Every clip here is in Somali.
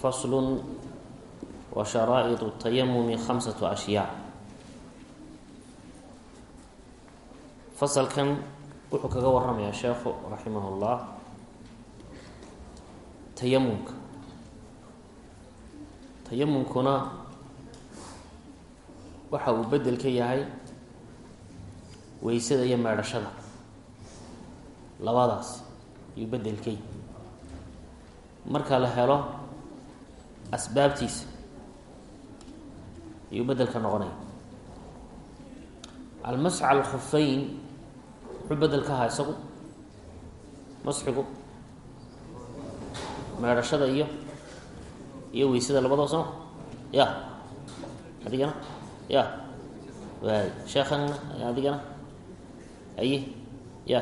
faslu wa sharaa'idu tayamumi khamsatu ashyaa fasalkan wuxuu kaga waramayaa sheekhu raximahullah tayamumka tayamumkuna waxa uu bedel ka yahay weysada iyo meedhashada labadaas ayuu bedelkay marka la helo asbaabtiisa ayuu bedelka noqonaya almasx al khufeyn muxuu bedel ka ahaa isagu masxigu meedhashada iyo iyo weysada labadoo sano. Ya adigana ya waay sheekhanna adigana aye ya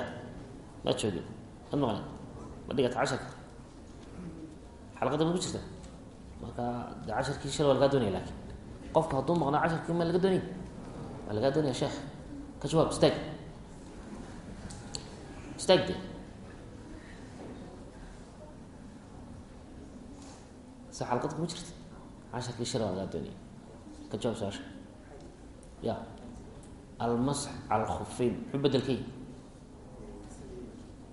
ma joogin ad maqlen ma dhigata casharka. Xalqadda ma ku jirta marka de casharkii shal waa lagaa doonaya laakiin qofka hadduu maqnaa casharkii ma laga doonay waa lagaa doonaya sheekh ka jawaab istaag istaag de se xalqadda kuma jirta casharkii shal waa lagaa doonaya ka jawaab su'aasha ya. Almasx al khufeyn muxuu bedelkay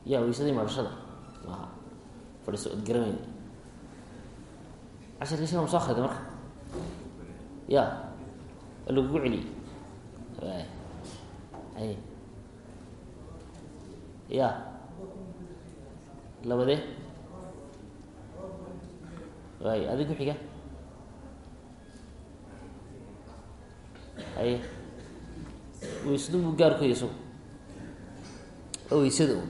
ya weysadii marashada maaha fadhiiso od garameyn casharkii shal ma soo akrida marka ya waa lagugu celiyey ay ya labadee waay adig ku xiga aye weysadun buu gaarkoya isagu oo weysada un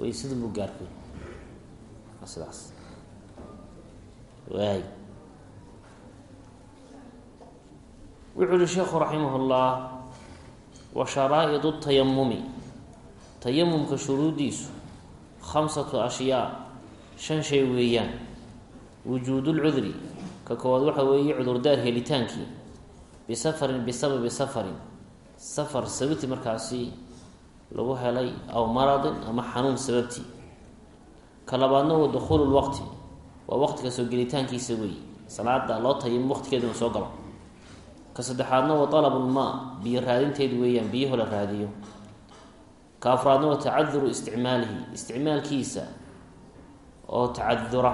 weysadun buu gaarkoya waa sidaas waay. Wuxuu uhi sheekhu raximah اllah wa sharaa'idu tayamumi tayamumka shuruuddiisu khamsatu ashyaa shan shay weeyaan. Wujuudu lcudri ka koowaad waxa weeye cudurdaar helitaankii bisafarin bisababi safarin. Safar sababti markaasi lagu helay aw maradin ama xanuun sababtii. Ka wa dukhuulu lwaqti waa waqtiga soo gelitaankiisa weeye salaada loo tayamum waqtigeeduna soo galo. Ka saddexaadna wa alabulmaa biyo raadinteed weeyaan biyaho la raadiyo. Ka afraadna wa tacaduru isticmaalihi. Isticmaalkiisa oo tacadura.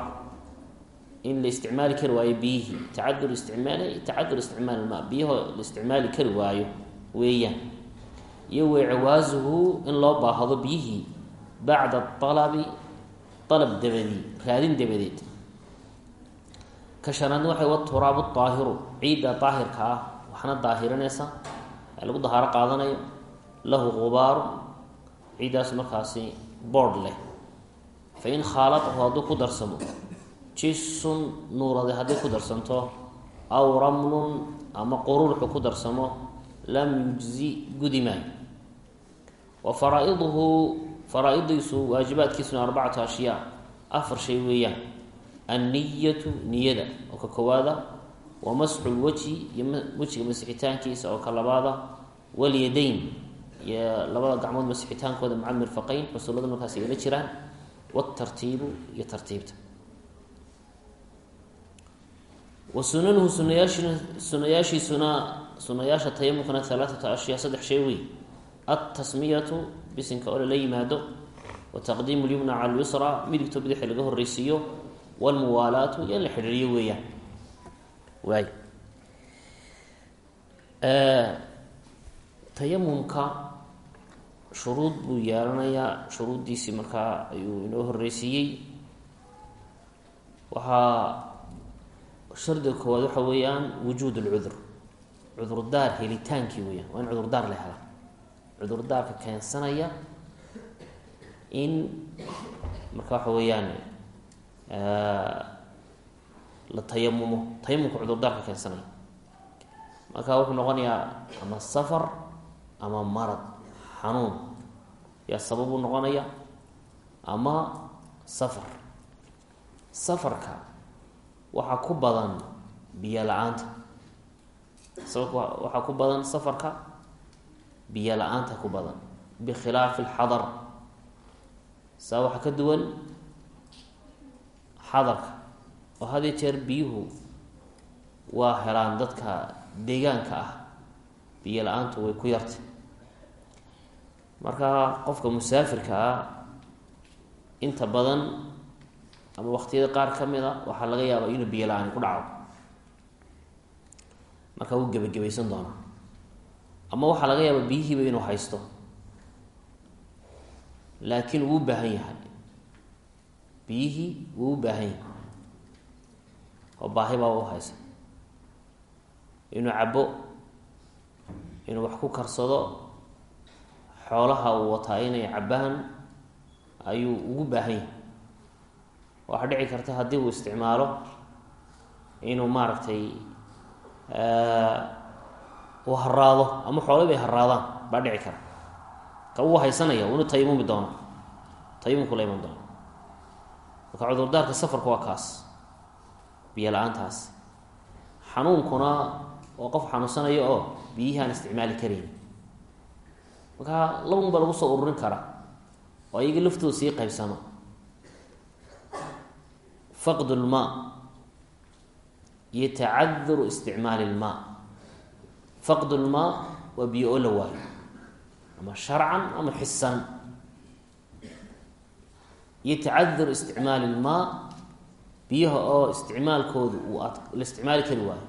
In la isticmaali kari waayo biyihii tacadur isticmaal tacadur isticmaal ilmaa biyaho la isticmaali kari waayo weeyaan. Iyo wa ciwaasuhu in loo baahdo biyihii bacda alabi alab dabadii raadin dabadeed ka shanaadna waxay wa turaabu daahiru ciidda daahirka ah waxna daahirinaysa lagu dahaaro qaadanayo lahu gubaaru ciiddaas markaasi boord leh. Fa in khaalaqahu hadduu ku darsamo jisun nuurade hadday ku darsanto aw ramlun ama quruurxu ku darsamo lam yujzi gudi maayo. Wa faraa-iduhu faraa-idiisu waajibaadkiisuna arbacatu ashyaa afar shay weeyaan anniyatu niyada oo ka koowaada wa masxu lwajhi iyo wejiga masixitaankiisa oo ka labaada walyadayn iyo labada gacmood masixitaankooda maca mirfaqeyn xusullada markaas ay la jiraan wtartiibu iyo tartiibta wa sunanuhu sunayaashina sunayaashiisuna sunayaasha tayamumkana halaaata ashyaa saddex shay wey altasmiyatu bisinka oo lala yimaado wa taqdiimu lyumna cala lyusra midigto bidixi laga horreysiiyo walmuwaalaatu iyo in la xidhiiriyo weeyaan waay tayamumka shuruud buu yeelanayaa shuruuddiisii markaa ayuu inoo horreysiiyey waxaa shardiga koowaad waxa weeyaan wujuud lcudur cudurdaar helitaankii weyaan waa in cudurdaar la hela cudurdaarka keensanaya in marka waxa weeyaan la tayamumo tayamumka cudurdaarka keensanaya marka wuxuu noqonayaa ama safar ama marad xanuun. Yaa sababuu noqonaya ama safar. Safarka waxaa ku badan biyo la'aanta. Sababka waxaa ku badan safarka biyo la'aanta ku badan. Bikhilaafi alxadar saa waxaa ka duwan xadarka oo had iyo jeer biyuhu waa helaan dadka deegaanka ah biyo la'aantu way ku yartay. Marka qofka musaafirka ah inta badan ama waqtiyada qaar ka mid a waxaa laga yaabaa inuu biyo la'aani ku dhaco. Marka wuu gebagabaysan doonaa. Ama waxaa laga yaabaa biyihiiba inuu haysto. Laakiin wuu u baahan yahay biyihii wuu u baahan yahay. Oo baahi baa u haysa inuu cabo inuu wax ku karsado xoolaha uu wataa inay cabaan ayuu ugu baahan yahay. Waxaa dhici karta haddii uu isticmaalo inuu maaragtay uu haraado ama xoolay bay haraadaan baa dhici kara. Ka uu haysanaya unu tayamumi doona tayamumku la iman doona marka cudurdaarka safarka waa kaas. Biyo la'aantaas. Xanuunkuna oo qof xanuunsanaya oo biyihii aan isticmaali karayn marka laban baa lagu soo ururin karaa oo iyaga laftooda sii qaybsama. Faqd lmaa iyo tacaduru isticmaali lmaa faqd lmaa waa biyo oo la waayo ama sharcan ama xisan iyo tacadur isticmaali lmaa biyaha oo isticmaalkoodu uu la isticmaali kari waayo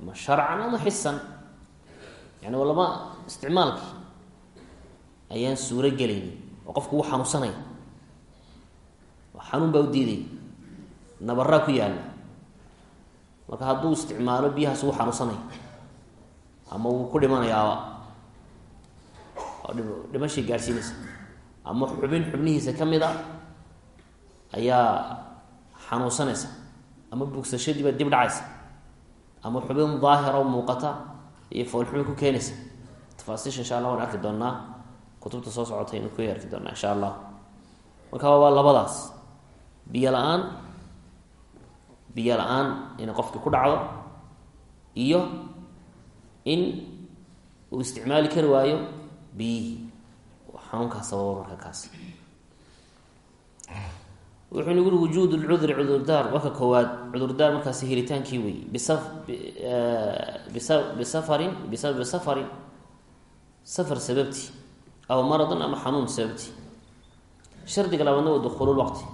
ama sharcan ama xisan yani waa lama isticmaalkii ayaan suuro gelaynin oo qofku wuu xanuunsanaya xanuun baa u diidaya nabaraa ku yaalla marka hadduu isticmaalo biyahaas wuu xanuunsanaya ama wuu ku dhimanayaaba oo dhim dhimashay gaadhsiinaysa ama xubin xubnihiisa ka mid a ayaa xanuunsanaysa ama bugsashadii baa dib dhacaysa ama xubin daahira muuqata iyo foolxubin ku keenaysa. Tafaasiisha insha allah waan arki doonaa kutubta soo socota aynu ku arki doonaa insha allah marka waa labadaas. Biyo la'aan biyo la'aan inay qofkii ku dhacdo iyo in uu isticmaali kari waayo biyihii xanuunkaas sababa marka kaas. Wuxuu nagu uri wujuud lcudri cudurdaar. Waa ka koowaad cudurdaar markaasi helitaankii wey. Bisa bisa bisafarin bisababi safarin safar sababti aw maradin ama xanuun sababti. Shardiga labaadna waa dukuulu lwaqti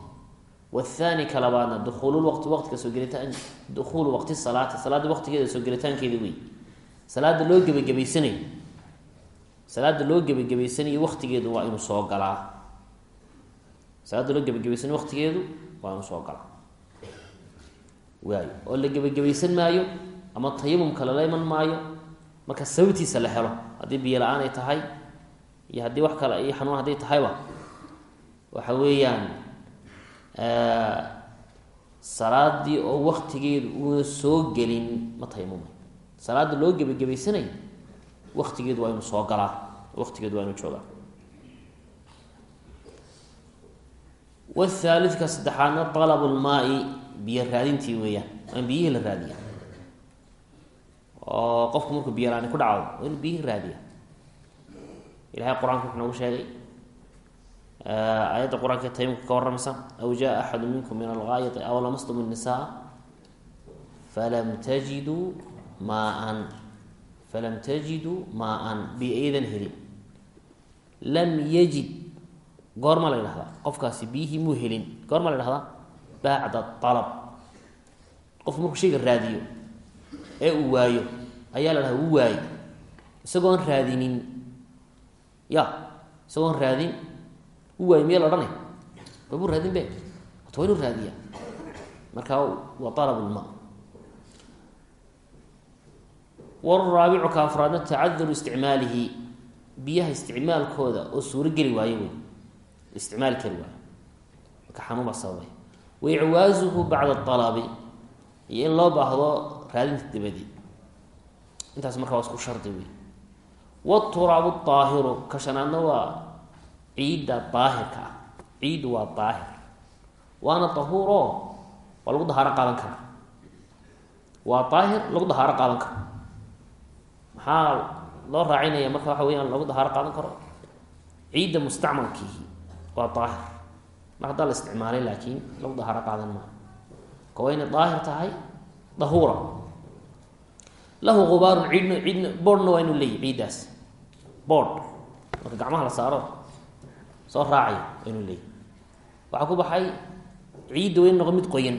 wathani ka labaadna dukuulu lwaqti waqtiga soo gelitaan dukuulu waqti salaati salaada waqtigeeda soo gelitaankeeda wey. Salaada loo gebagabaysanayo salaada loo gebagabaysanayo waqtigeedu waa inuu soo galaa. Salaada loo gebagabaysan waqtigeedu waa inuu soo galaa. Waayo oo la gebagabaysan maayo ama tayamumka lala iman maayo marka sababtiisa la helo haddii biyo la'aan ay tahay iyo haddii wax kale iyo xanuun hadday tahayba waxa weeyaan salaadii oo waqtigeedu uuna soo gelin ma tayamumay salaada loo gebagabaysanayo waqtigeedu waa inuu soo galaa. Waqtigeedu waa inuu joogaa. Wthaalidka saddexaadna alabu lmaai biyo raadintii weeyaan. Waa in biyihii la raadiya oo qofku markuu biyo laani ku dhacdo waa inuu biyihii raadiya ilahay qur'aanka wuxuu noogu sheegay aayadda qur'aanka taymka ka warramaysa aw jaa axadu minkum min algaayati aw lamastum الnisaa falam tajiduu maan falam tajiduu maa-an biyo aydan helin lam yajid goorma la ydhahdaa qofkaasi biyihii muu helin goorma la dhahdaa bacda alab qofku markuu shayga raadiyo ee uu waayo ayaa la dhahdaa uu waayo isagoon raadinin ya isagoon raadin u waayo miya la odhanay babuu raadin be waa inuu raadiya marka waa alab waraabicu ka afraadna tacaduru isticmaalihi. Biyaha isticmaalkooda oo suuro geli waayo wey. Isticmaali kari waayo marka xanuun baa sababay. Wa icwaasuhu bacda alabi iyo in loo baahdo raadinta dabadii intaas markaa waa isku shardi wey. Wturaabu aahiru ka shanaadna waa ciidda daahirka ah. Ciiddu waa daahir. Waana dahuuro waa lagu dahaaro qaadan karaa. Waa daahir lagu dahaaro qaadan maxaa loo raacinaya marka waxa weyaan lagu dahaaro qaadan karo. Ciidda mustacmalkiihi waa daahir. Mar haddaa la isticmaalay laakiin lagu dahaaro qaadan maayo ka waa inay daahir tahay dahuura. Lahu gubaarun ciidn ciidn boodhna waa inuu leeyahy ciiddaas. Boodh. Marka gacmaha la saaro soo raacaya waa leeyahy waxaa ku baxay ciidda waa inu noqo mid qoyan.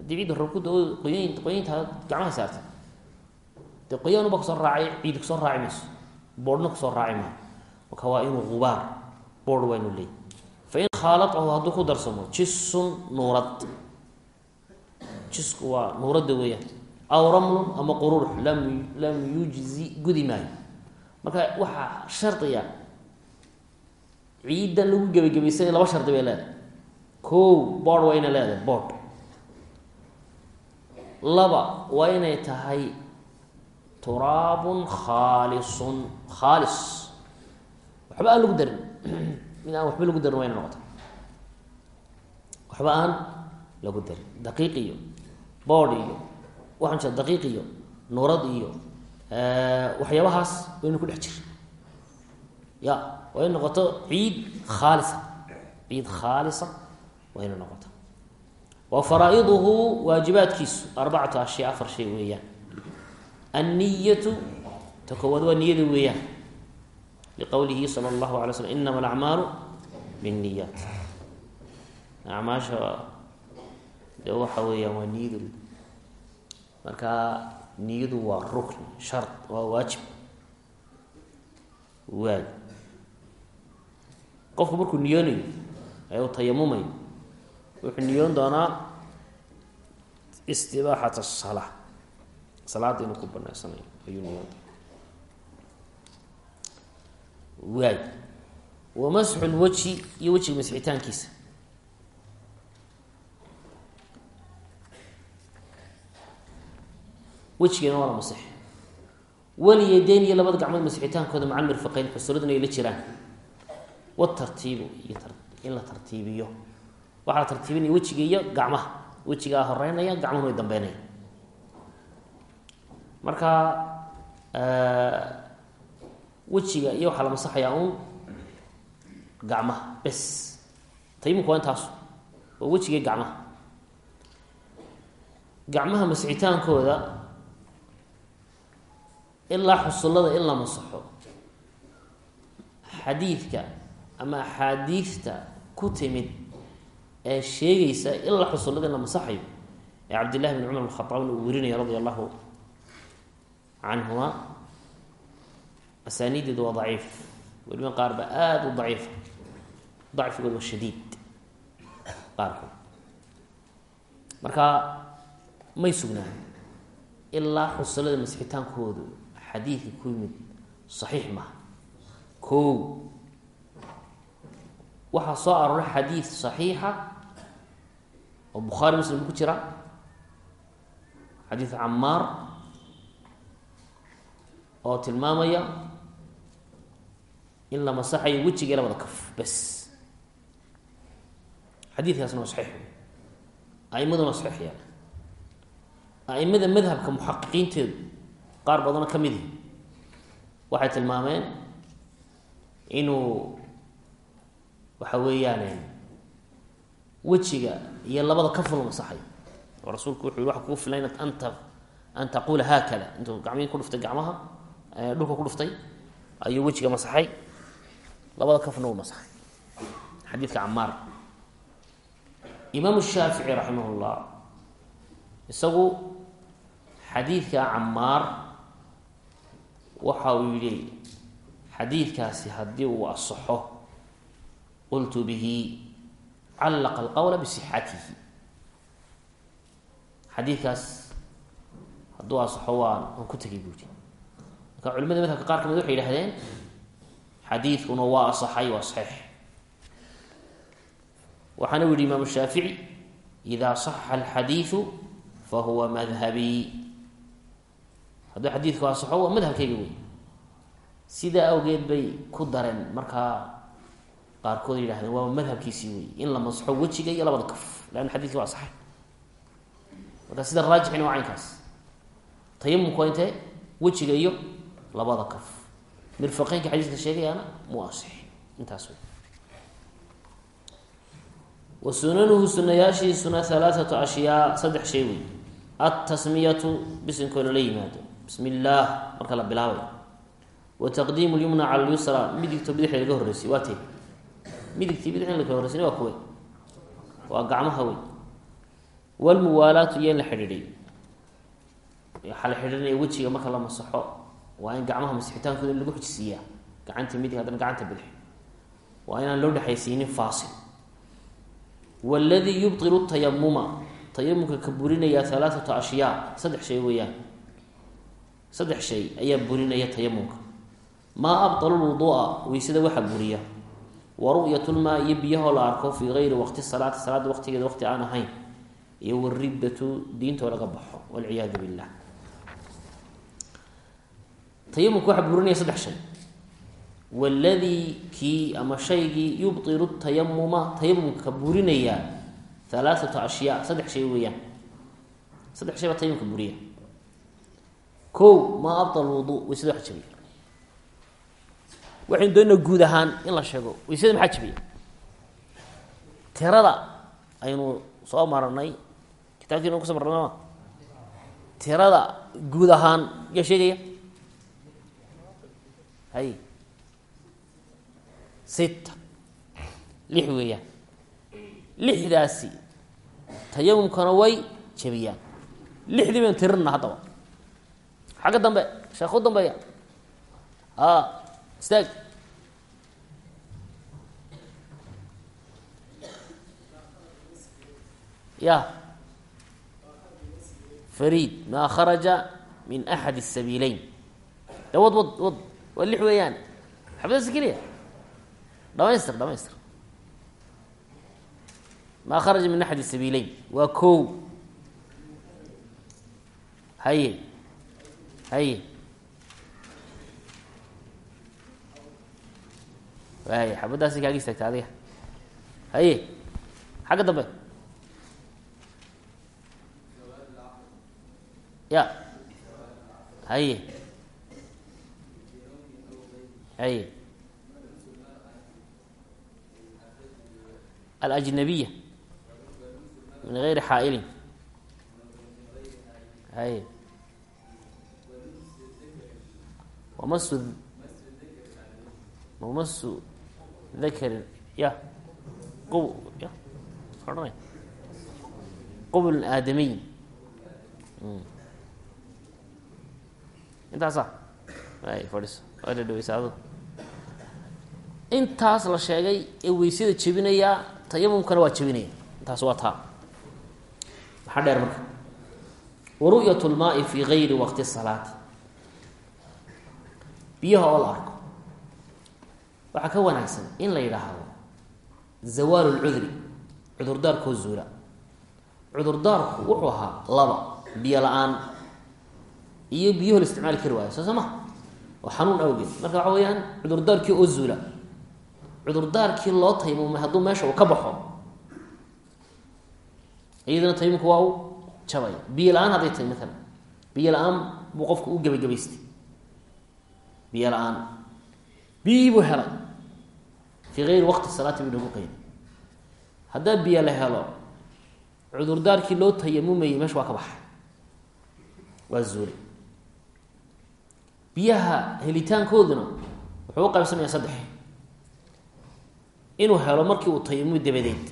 Haddii ciidda roobkuda qoyan qoyanta gacmaha saartay dee qoyanuba ku soo raacay ciidda ku soo raaci mayso boodhna ku soo raaci maayo marka waa inuu gubaar boodh waa inuu fain khaalatahu hadduu ku darsamo jisun nuurad. Jisku waa nuuradda weeyaan. Aw ramlun ama qururux lam lam yujzi gudi maayo. Marka waxaa shardiga ciiddan lagu gebagabaysanay laba shardi bay leedahay. Kow boodh waa inay leedahay boodh. Laba waa inay tahay turaabun khaalisun khaalis. Waxba aan lagu darin. Mid aan waxba lagu darin waa noqota waxba aan lagu darin. Daqiiq iyo boodh iyo waxaan jira daqiiq iyo nuurad iyo waxyaabahaas waynu ku dhex jira ya waa noqoto ciid khaalisa. Ciid khaalisa waa ina wa faraa'iduhu waajibaadkiisu arbacatu ashya afar shay weeyaan anniyatu ta koowaad waa niyada weeyaan liqowlihi sala allahu alay slm inama alacmaalu binniyaat acmaasha de waxa weeyaan waa niyadu marka niyadu waa rukni shard waa waajib waay qofku markuu niyoonayo ee tayamumayo wuxuu niyoon doonaa istibaaxat asala salaada inuu ku banaysanayo ayuu doonaa. Waay wa masxu lwajhi iyo wejiga masxitaankiisa. Wejigeena waa la masix waliyadeyn iyo labada gacmood masixitaankooda maca mirfaqeyn xusuladuna ay la jiraan. Watartiibu iyo in la tartiibiyo. Waxaa la tartiibinaya wejiga iyo gacmaha. Wejigaa horeynaya gacmuhuna way dambeynaya marka wejiga iyo waxaa la masaxayaa uun gacmaha bes. Tayiminku waa intaasu waa wejiga gacmaha gacmaha masixitaankooda ilaa xusullada in la masaxo xadiidka ama axaadiidta ku timid ee sheegaysa ilaa xusullada in la masaxayo ee cabdillahi bn cumar bn khaaabna uu werinaya radia allahu canhuma asaaniideedu waa daciif weliba qaar ba aada u daciifa dacfigood waa shadiid qaarkood marka may sugnaan ilaa xusullada masixitaankoodu xadiidka ku yimid saxiix maha kow waxaa soo arooray xadiid saxiixa oo bukhaari muslim ku jira xadiid camaar oo tilmaamaya in la masaxayo wejiga labada kaf bes xadiidkaasna waa saxiix. Aimaduna saxiix yaa aimada madhabka muxaqiqiinteedu qaar badanoo ka midi waxay tilmaameen inuu waxa weeyaan wejiga iyo labada kaf la masaxayo. Oo rasuulku wuxu yhi waxa kugu filan inaad anta an taquula haakada intuu gacmihii ku dhuftay gacmaha dhulka ku dhuftay ayuu wejiga masaxay. Labada kafna uu masaxay. Xadiidka camaar imaamu shaafici raximah llah isagu xadiidka camaar waxa uu yihi xadiidkaasi haddii uu asaxo qultu bihi callaqa alqowla bisixatihi. Xadiidkaas hadduu asaxo waan ku tegay buuri marka culimada madhabka qaar ka mid waxay yidhahdeen xadiidkuna waa asaxay waa saxiix. Waxaana u yihi imaam shaafici idaa saxa alxadiidu fahuwa madhabii hadduu xadiidku asaxo waa madhabkayga wey sidaa awgeed bay ku dareen. Markaa qaarkood yidhahdeen waaba madhabkiisii wey in la masaxo wejiga iyo labada kaf. Leanna xadidki waa asaxay marka sida raajixina waa caynkaas. Tayamumku waa intee? Wejiga iyo labada kaf mirfaqeynka xadiiska sheegayaana mu asix intaas wa sunanuhu sunayaashiisuna halaathatu ashyaa saddex shay wey altasmiyatu bisinkoo lala yimaado. Bismi illaah marka la bilaabayo wa taqdiimu lyumna cala lyusra midigto bidixda laga horreysay waa tee. Midigtii bidixda laga horreysayna waa kuwe waa gacmaha wey walmuwaalaatu iyo in la xidhiidhay. Waxaa la xidhiidhanaya wejiga marka la masaxo waa in gacmaha masixitaankooda lagu xujisiiyaa gacanta midig haddana gacanta bidix waa inaan loo dhexaysiinin faasil. Waladii yubtilu tayamuma tayamumka ka burinayaa halaathatu ashyaa. Saddex shay weeyaan. Saddex shay ayaa burinaya tayamumka maa abtalu lwuduu'a? Weysada waxaa buriya. Wa ru'yatulmaa iyo biyahoo la arko fii gayri waqti salaati salaada waqtigeeda waqti aan ahayn. Iyo wariddatu diintoo laga baxo walciyaadu billah tayamumka waxaa burinaya saddex shay. Waladii kii ama shaygii yubtilu tayamuma tayamumka ka burinayaa halaathatu ashyaa saddex shay weeyaan. Saddex shay baa tayamumka buriya ko maa abtal wudu weysada waxa jabiya waxaynu doonaa guud ahaan in la sheego weysada maxaa jabiya tirada aynu soo maranay kitaabkiina kuso marnay ma tirada guud ahaan yaa sheegaya hay. Sita. Lix weeyaan lixdaasi. Tayamumkana way jabiyaan lixdii baynu tirinna haddaba xagga dambe sheekh u dambeeya a istaag ya. Fariid maa kharaja min axad الsabiileyn de wad wad waa lix weeyaan. Xabadaas keliya. Dhamaystir dhamaystir maa kharaja min axad الsabiileyn waa kow. Haye. Haye. Waay xabadaasi kaaga istaagta adiga. Haye. Xagga dambe. Ya. Haye haye alajnabiya min gayri xaailin haye wamasu wamasu dakarin ya qub ya odhanay qubl aadamiy intaasa ay fadhiso waa dhadhaweysa adu intaas la sheegay ee weysada jebinayaa tayamumkana waa jebinaya. Intaas waa taa. Maxaa dheer marka? Wa ru'yat lmaai fi gayri waqti salaati biyaha oo la arko. Waxaa ka wanaagsan in la yidhaahdo zawaalu lcudri cudurdaarkoo zuula. Cudurdaarku wuxuu ahaa laba biyo la'aan iyo biyaho la isticmaali kari waayo soo soo ma oo xanuun awgeed. Marka waxa weeyaan cudurdaarkii oo zuula cudurdaarkii loo taymumay hadduu meesha uu ka baxo. Iyadana taymumka waa uu jabaya biyo la'aan hadday tahay maalan biyo la'aan buu qofku u gebagabaystay. Biyo la'aan. Biyii buu helay. Fii gayri waqti salaati buu nagu qeyday haddaa biyo la helo cudurdaarkii loo tayamumayay meesha waa ka baxay. Waa zuulay biyaha helitaankooduna wuxuu u qaybsamaya saddex inuu helo markii uu tayamumi dabadeed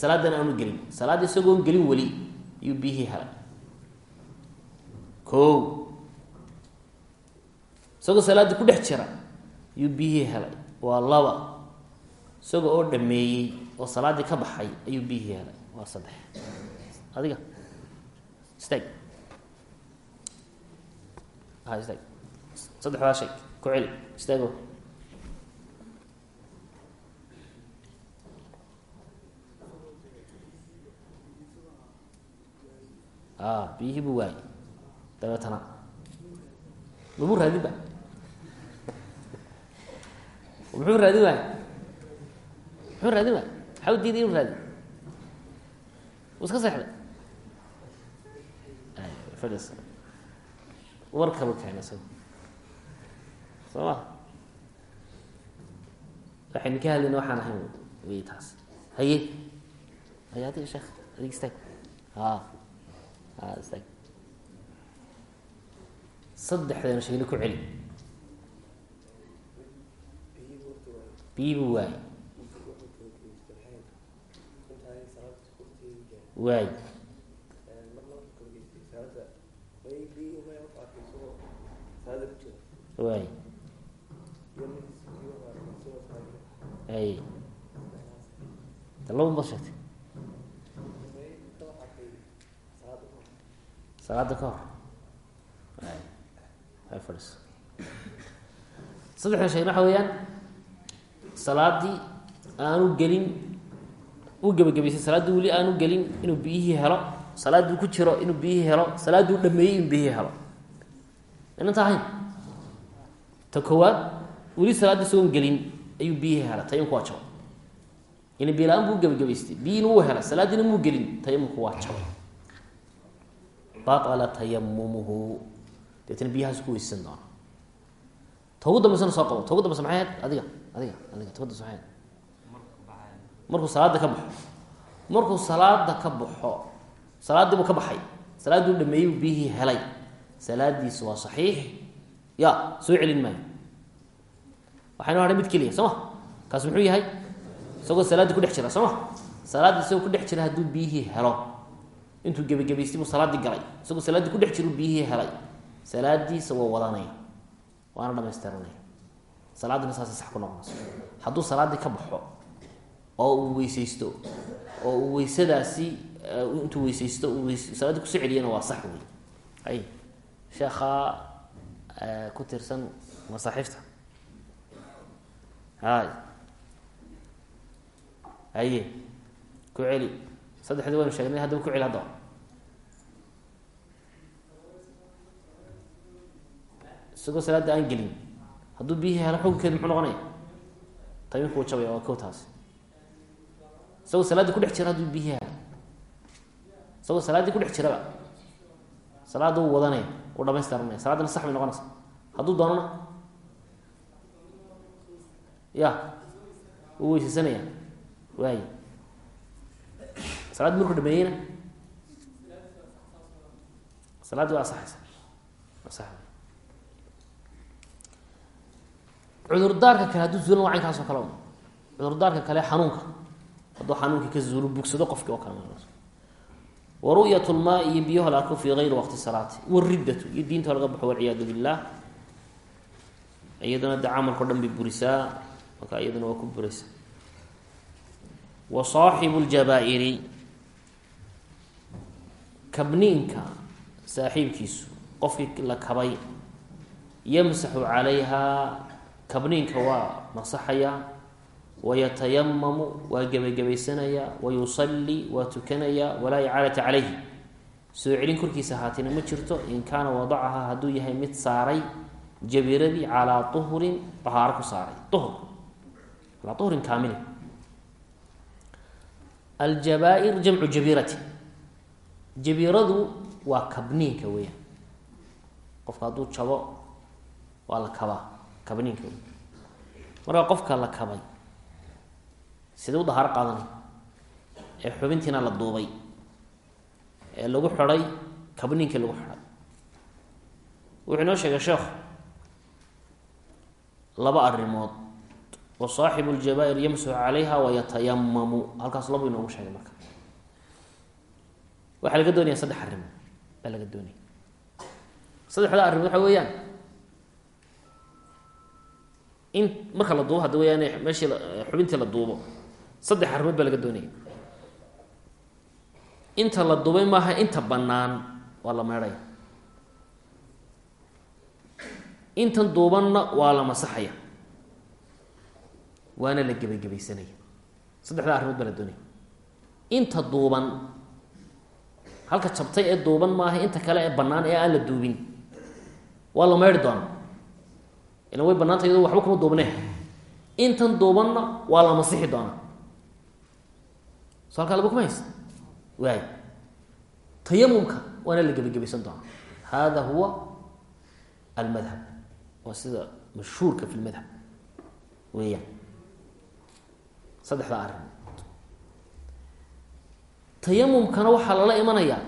salaaddana aanu gelin. Salaadda isagoon gelin weli ayuu biyihii helay. Ko isagoo salaaddii ku dhex jira ayuu biyihii helay. Waa laba. Isagoo oo dhameeyey oo salaaddii ka baxay ayuu biyihii helay. Waa saddex. Adiga. Istaag istaag saddexdaa shay ku celi. Istaago biyihii buu waayey dabeetana. Mamuu raadin ba. Muxuu raadin waay. Muxuu raadin waay. Maxaa u diiday inu raadin wuu iska seexday. Isaga soo. Ma. Waxaynu ka hadlayna waxaan ahayn wey taas. Haye. Haye adiga sheekh adig istaag. A a istaag saddexdayna sheegna ku celi biyibu waay. Waay. Waay. Ay. Laba ma salaada ka hor. Fadhiso saddexda sheegna waxa weeyaan salaadii aanu gelin uu gebagabaysay salaaddii weli aanu gelin inuu biyihii helo salaadduu ku jiro inuu biyihii helo salaadduu dhameeyey inuu biyihii helo. Inanta ahayn ta koowaad weli salaaddii gelin ayuu biyihii helay tayamku waa jabay ina biila-aan buu gebagabaystay biyiina wuu helay salaaddiina muu gelin tayamumku waa jabay baala tayamumuhu deetna biyahaas ku weysan doona. Ta ugu dambaysana soo qabo ta ugu dambaysa maxay ahayd adiga adiga adiga ta ugu dambaysa maxay ahayd markuu salaada ka baxo. Markuu salaada ka baxo salaaddii buu ka baxay. Salaaddii u dhameeyey biyihii helay. Salaadiisu waa saxiix. Ya soo celin maayo. Waxaynu hadhay mid keliya soo kaas muxuu yahay? Isagoo salaaddii ku dhex jira soo ma? Isagoo ku dhex jira hadduu biyihii helo intuu gebagabaystay buu salaaddii galay isagoo salaaddii ku dhex jira biyihii helay. Salaadiisa waa wadanaya waana dhamaystiranaya salaaddiina saasay sax ku noqonayso. Hadduu salaaddii ka baxo oo uu weysaysto oo uu weysadaasi intuu weysaysto salaaddii ku soo celiyana waa sax wey ay sheekhaa ku tirsan masaaxiifta hay. Haye ku celi saddexdii waynu sheegnay haddaba ku celi haddaba isagoo salaadda aan gelin hadduu biyihii helo xukunkeedu muxuu noqonaya? Tayiminku wuu jabaya waa kow taasi isagoo salaaddii ku dhex jira hadduu biyihii helo. Isagoo salaaddii ku dhex jiraba salaadda wuu wadanaya wuu dhamaystiranaya saladdana sax bay noqonaysa hadduu doonana ya wuu weysaysanaya waaye salaaddi markuu dhameeyeyna? Salaaddii waa asaxaysa asax cudurdaarka kale hadduu zuulan waa caynkaas oo kale cudurdaarka kale xanuunka. Hadduu xanuunkii ka zuulo bugsado qofkii oo kale wa ru'yat lmaai iyo biyaho la arko fii gayri waqti salaati. Wariddatu iyo diinta laga baxo walciyaadu billah. Iyaduna de camalkao dhan bay burisaa marka iyaduna waa kabniinka saaxiibkiisu qofkii la kabay yamsaxu calayhaa kabniinka waa masaxaya wayatayamamu waa gebagabaysanaya wayusallii waa tukanaya walaa icaalata calayhi. Soo celin korkiisa ahaatina ma jirto in kaana wadacahaa hadduu yahay mid saaray jabiradii calaa uhrin dahaaro ku saaray. Uhr calaa uhrin kaamilin aljabaa-ir jamcu jabirati jabiradu waa kabniinka weeyaan. Qofka hadduu jabo waa la kabaa kabniinka wey markaa qofka la kabay sidee u dahaaro qaadanay? Ee xubintiina la duubay. Ee lagu xidhay kabniinkii lagu xidhay. Wuxuu inoo sheegay sheekhu laba arrimood wa saaxibu ljabaa-ir yamsuxu calayha wayatayamamu halkaas laba inoogu sheegay marka waxaa laga doonaya saddex arrimood baa laga doonaya. Saddexda arrimood waxa weeyaan in marka la duubo hadda weyaan meeshii xubintii la duubo saddex arrimood baa laga doonaya. Inta la duubay maaha inta bannaan waa la meedhaya intan duubanna waa la masaxaya. Waana la gebagabaysanaya saddexdaa arrimood baa la doonaya. Inta duuban halka jabtay ee duuban maaha inta kale ee bannaan ee aan la duubin. Waa la maydhi doonaa ilan way bannaanta iyado waxba kuma duubnee intan duubanna waa la masixi doonaa so halkaa laba kuma haysa waay tayamumka waana la gebagabaysan doonaa hada huwa almadhab. Waa sida mashhuurka fi lmadhab weeyaan. Saddexdaa arrimood tayamumkana waxaa lala imanayaa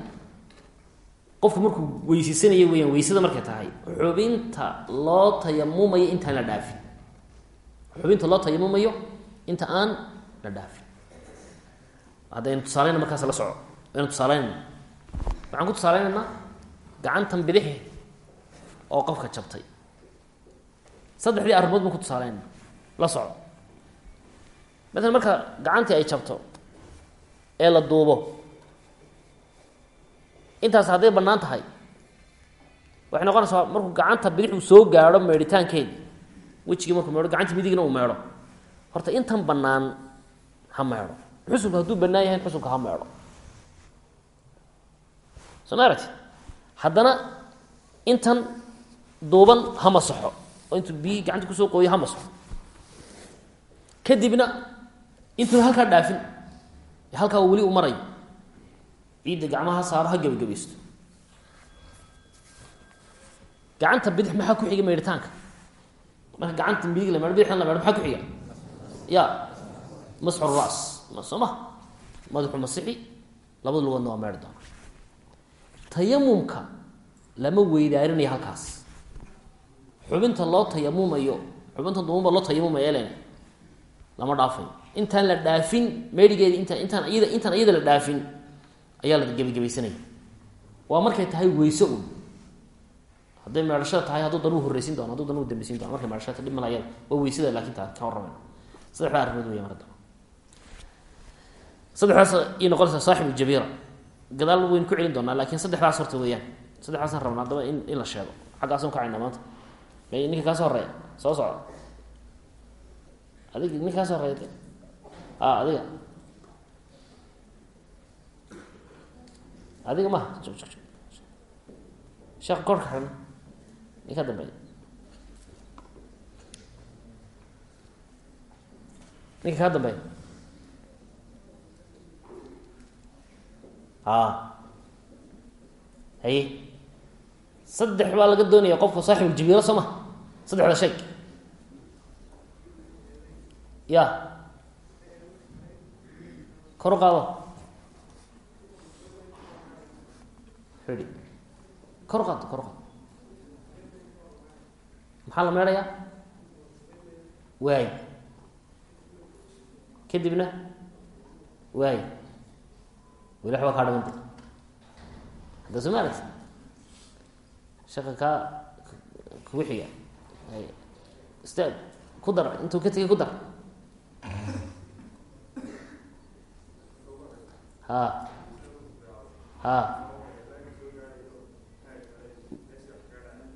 qofku markuu weyseysanaya weyaan weysada markay tahay xubinta loo tayamumayo intaan la dhaafin xubinta loo tayamumayo inta aan la dhaafin haddaynu tusaaleyna markaas la soco. Aynu tusaaleynayna waxaan ku tusaaleynaynaa gacantan bidixi oo qofka jabtay. Saddexdii arrimood baan ku tusaaleynayna la soco. Maalan marka gacantii ay jabto ee la duubo. Intaas hadday bannaan tahay waxay noqonaysaa markuu gacanta bidix uu soo gaadho meedhitaankeedi wejigii markuu meedho gacanta midigna uu meedho. Horta intan bannaan ha meedho. Xusulku hadduu bannaan yahay xusulka ha meedho. Soo haddana intan duuban ha masaxo oo intuu biyii gacanta ku soo qooyo ha masaxo kadibna intuuna halkaa dhaafin halkaa weli u marayo ciidda gacmaha saaro ha gebagabaysto gacanta bidix maxaa ku xiga meedhitaanka marka gacanta midig la meedho bidixna la meedho maxaa ku xiga? Ya masxu ras. Soo ma madaxu masixi labada lugoodna waa meedhi doona lama weydaarinayo halkaas. Xubinta loo tayamumayo xubinta duumaba loo tayamumayo len lama dhaafayo intaan la dhaafin meedhigeedi inta intaan iyada intaan iyada la dhaafin ayaa la gebagabaysanaya waa markay tahay weyse un hadday meedhashada tahay hadduu dan u horreysin doono hadduu dan u dambeysin dono markay meedhashada dhib mala ayada waa weysada laakin taa ka warramayna saddexda arrimood weya mar daba saddexdaas ii noqonaysaa saaxibu jabiira. Gadaal waynu ku celin doonaa laakiin saddexdaas horta weeyaan. Saddexdaasaan rabna haddaba in in la sheego. Xaggaasan kacayna maanta. Ninka kaa soo horreeya soo soco adig ninka kaa soo horreeya de a adiga adiga maha sheekh korka xidhan i ka dambeeya. Ninka kaa dambeeya. A haye. Saddex baa laga doonaya qofka saaxibuljabiiro soo ma? Saddexda sheeg ya kor u qaado xidhi kor u qaado kor u qaado maxaa la meedhayaa waay kadibna waay weli waxbaa kaa dhimanta hadda soo ma aragti shaka kaa kugu xiga ustaad ku dar intuu ka tegay ku dar ha. Ha.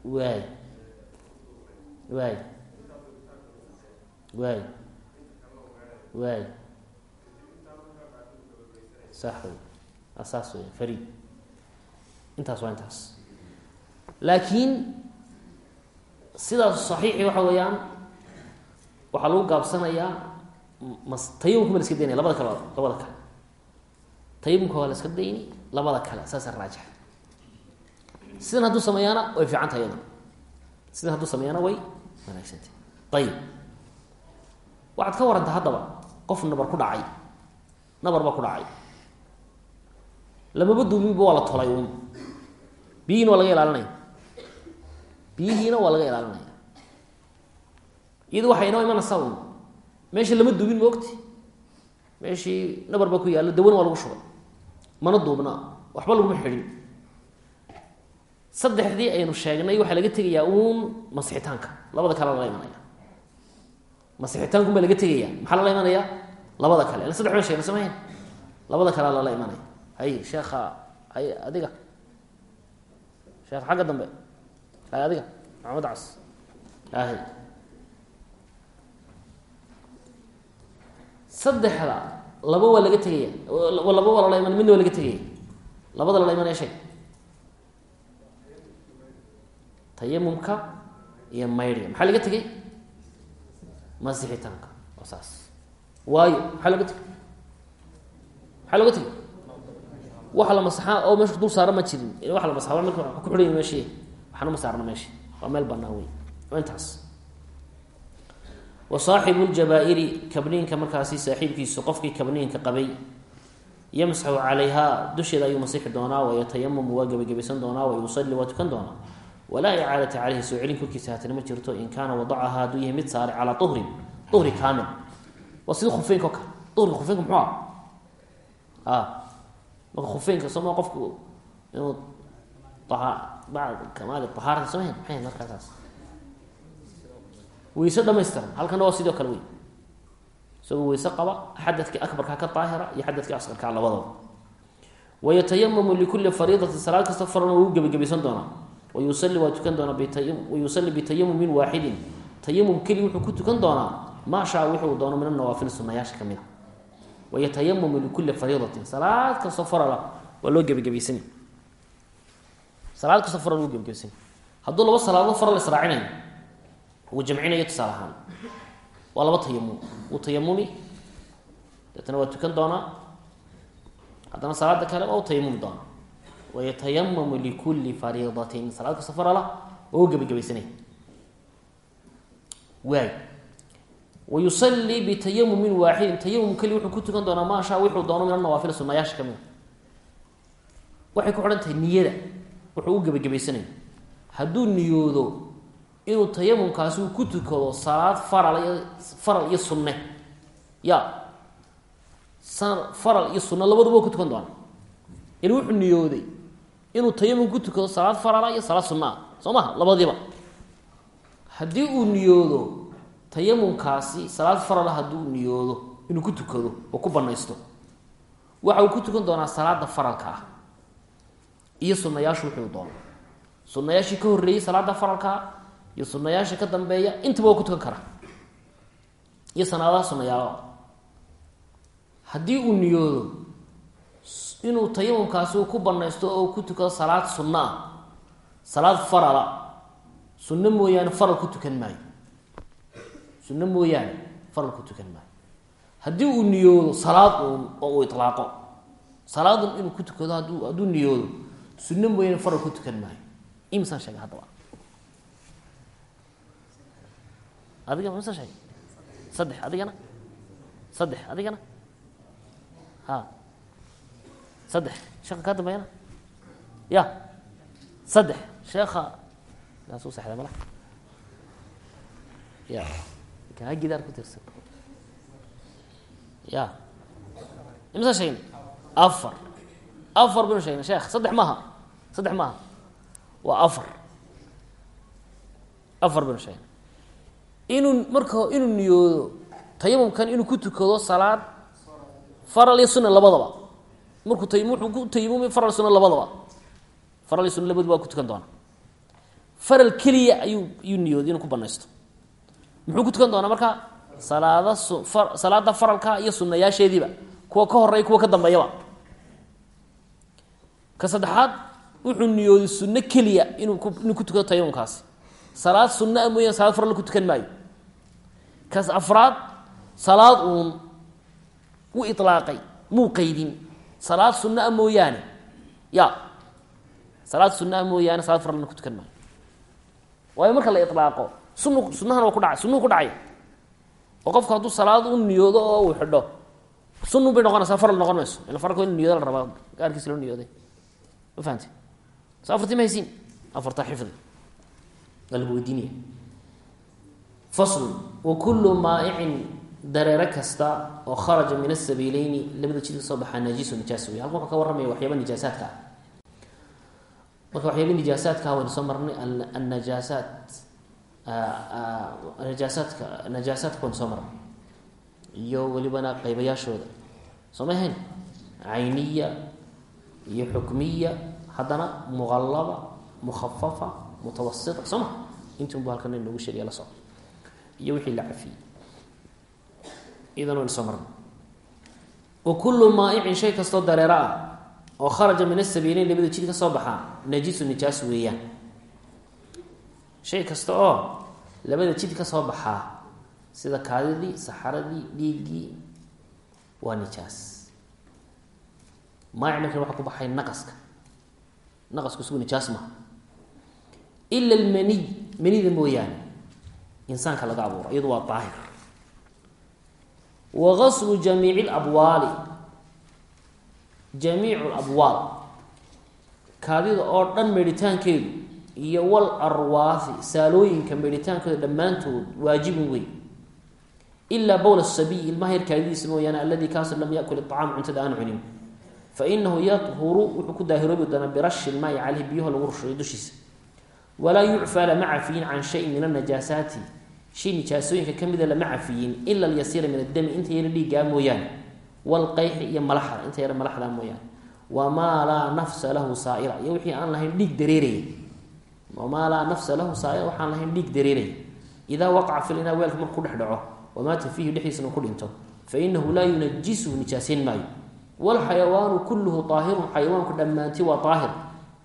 Waay waay waay waay sax wey saas wey farid intaas waa intaas. Laakiin sidaas saxiixi waxa weeyaan waxaa lagu gaabsanayaa tayamumka la iska daynaya labada kale labada kale. Tayamumka waa la iska dayni labada kale saasa raajix. Sidan hadduu sameeyaana way fiican tahay iyada sidan hadduu sameeyaana way wanaagsantay ayib waxaad ka waranta haddaba qof nabar ku dhacay nabar baa ku dhacay. Lamaba duubinba waa la tolay uun. Biyihiina waa laga ilaalinaya. Biyihiina waa laga ilaalinaya. Iyadu waxay inoo imanaysaa un meesha lama duubin maogti meeshii nabar baa ku yaallo dawana waa lagu shubay. Mana duubna waxba laguma xidhin. Saddexdii aynu sheegnay waxaa laga tegayaa uun masixitaanka. Labada kale lala imanaya. Masixitaanku baa laga tegaya maxaa lala imanaya? Labada kale. Ila saddex baan sheegna samayn labada kalea lala imanaya. Hay sheekha hay adiga. Sheekh xagga dambe. Hay adiga. Maxamed cas. Hay saddexda laba waa laga tegaya laba waa lala iman midna waa laga tegaya. Labada lala imanaya sheeg tayamumka iyo maydhiga maxaa laga tegay? Masixitaanka waa saas. Waayo maxaa looga tegay? Maxaa looga tegay? Waxa la masaxaa oo meesha dul saara ma jirin. Waxa la masaxa marka wa ku xidhanya meeshi waxna ma saarna waa meel banaan wey waa intaas wa saaxibu ljabaa-iri kabniinka markaasi saaxiibkiisu qofkii kabniinka qabay yamsaxu calayha dusheeda ayuu masixi doonaa wayatayamamu waa gebagabaysan doonaa wayusali waa tukan doonaa. Walaa icaadata caleyhi soo celin korkiisa haatana ma jirto in kaana wadacaha hadduu yahay mid saare calaa uhrin uhri kaamil. Waa sida khufeynka o kale uhriga khufeynka muxuu ah a marka khufeynka sooma qofku inuu kamaali ahaarata soo mahayn markaasaas weyse dhamaystiran. Halkana waa sidoo kale wey isagoo weyse qaba xadadkii akbarka ka daahira iyo xadadkii asqarkaa labadaba. Wayatayamamu likulli fariidatin salaad kasta farana wuu gebagabaysan doonaa. Wayusali waa tukan doonaa wayusali bitayamumin waaxidin tayamum keli wuxuu ku tukan doonaa. Maa shaa wuxuu doono min anawaafil sunayaasha ka mid a wayatayamamu likulli fariidatin salaad kastoo farala waa loo gebagabaysany salaad kastoo faral loo gebagabaysany hadduu laba salaadood faral israacinayo uu jamcinayo tusaale ahaan. Waa laba tayamum wuu tayamumi deetana waa tukan doonaa. Haddana salaada kale waa u tayamumi doonaa. Wayatayamamu likulli fariidatin. Salaad kasta farala waa u gebagabaysanay waay. Wayusallii bitayamumin waaxidin. Tayamum keli wuxuu ku tukan doonaa maashaa wuxuu doono min anawaafil sunayaasha kamida waxay ku xidhan tahay niyada. Wuxuu u gebagabaysanaya hadduu niyoodo inuu tayamumkaasi uu ku tukado salaad faral iyo faral iyo sunne. Ya. Faral iyo sunne labaduba ku tukan doona yani wuxuu niyooday inuu tayamum ku tukado salaad farala iyo salaad sunna. Ah soo maha labadiiba. Haddii uu niyoodo tayamumkaasi salaad farala hadduu niyoodo inuu ku tukado oo ku banaysto waxa uu ku tukan doonaa salaada faralka ah iyo sunayaashu wuxuu doono sunayaashii ka horreeyey salaada faralkaa iyo sunayaasha ka dambeeya intaba waa ku tukan karaa. Iyo sanaadaha sunayaalo haddii uu niyoodo inuu tayamumkaasi uu ku banaysto oo ku tukado salaad sunna ah salaad farala sunno mooyaane faral ku tukan maayo. Sunno mooyaane faral ku tukan maayo. Haddii uu niyoodo salaad oo uu ilaaqo salaadun inuu ku tukado hadduu niyoodo sunno mooyaane faral ku tukan maayo. Imisaan sheegay haddaba adiga masa sheegay. Saddex adigana? Saddex adigana? Ha saddex. Sheeka kaa dambeeyana? Ya. Saddex. Sheeka kaasuu sexday mala. Ya. Kaa gidaar ku tirsan. Ya. Imisa sheegna afar. Afar binu sheegna sheekh. Saddex maaha. Saddex maaha. Waa afar. Afar binu sheegna inuu marka inuu niyoodo tayamumkan inuu ku tukado salaad faral iyo sunna labadaba. Markuu tay wuxuu ku tayamumi faral sunna labadaba. Faral iyo sunna labaduba ku tukan doonaa. Faral keliya ayuu ayuu niyooday inuu ku banaysto. Muxuu ku tukan doonaa marka? Salaada salaada faralka iyo sunnayaasheediiba. Kuwa ka horreeya kuwa ka dambeeyaba. Ka saddexaad wuxuu niyooday sunno keliya inuu ku tukado tayamumkaasi salaad sunna a mooyaan salaad faral ku tukan maayo kaas afraad salaad uun wuu ilaaqay muu qaydin. Salaad sunna a mooyaane. Ya. Salaad sunna a mooyaane salaad faralna ku tukan maayo waayo marka la ilaaqo sun sunahana waa ku dhacay sunnuhu ku dhacay. Oo qofku hadduu salaad u niyoodo oo uu xidho sunun bay noqonaysaa faral noqon mayso. Ila faralka in niyooda la rabaa gaarkiisa loo niyooday. Ma fahamte so faslun wa kullu maa'icin dareere kasta oo kharaja min asabiileyni labada jid soo baxaa naajisu nijaas wey halkan wuxuu ka warramaya waxyaaba nijaasaadka. Marka waxyaaba nijaasaadka waynu soo marnay annajaasaat najaasaadka najaasaadka waynu soo marnay. Iyo welibana qaybayaashooda. Soo ma cayniya iyo xukmiya haddana muqallaba mukhafafa mutawasita. Soo ma? Inti unbu halkan inoogu sheegaya la soco iyo wixii la cafiyey. Idan waynu soo marnay. Wa kullu maa'icin shay kastoo dareero ah oo kharaja min asabiileyn labada jid ka soo baxaa najisu nijaas weeyaan. Shay kasta oo labada jid ka soo baxaa sida kaadidii saxaradii dhiiggii waa nijaas. Maaci markan waxaa ku baxay naqaska. Naqasku isugu nijaas maha ila almaniy manida mooyaane insaanka laga abuuro iyadu waa daahir. Wa gaslu jamiici labwaali jamiicu labwaal kaadida oo dhan meedhitaankeedu iyo wal arwaahi saalooyinka meedhitaankooda dhammaantood waajibun wey ilaa bowl sabiy ilmaha yar kaadidiisa mooyaane alladii kaaso lam yakul iطacaam cuntada aan cunin. Fainahu yadhuru wuxuu ku daahiroobi doonaa birashi lmaai caleyhi biyaho lagu rushayo dushiisa walaa yucfaa lama cafiyin can shayin min anajaasaati shay nijaasooyinka kamida lama cafiyin ila alyasiira min addami inta yara dhiiggaa mooyaane walqayxi iyo malaxda inta yara malaxdaa mooyaane wamaa laa nafsa lahu saaira iyo wixii aan lahayn dhiig dareeraya wamaa laa nafsa lahu saaira waxaan lahayn dhiig dareeraya idaa waqaca filina weelka marku dhex dhaco wamaata fiihi dhexdiisana ku dhinto fainahu laa yunajisuhu nijaasayn maayo wlxayawaanu kulluhu aahirun xayawaanku dhammaanti waa aahir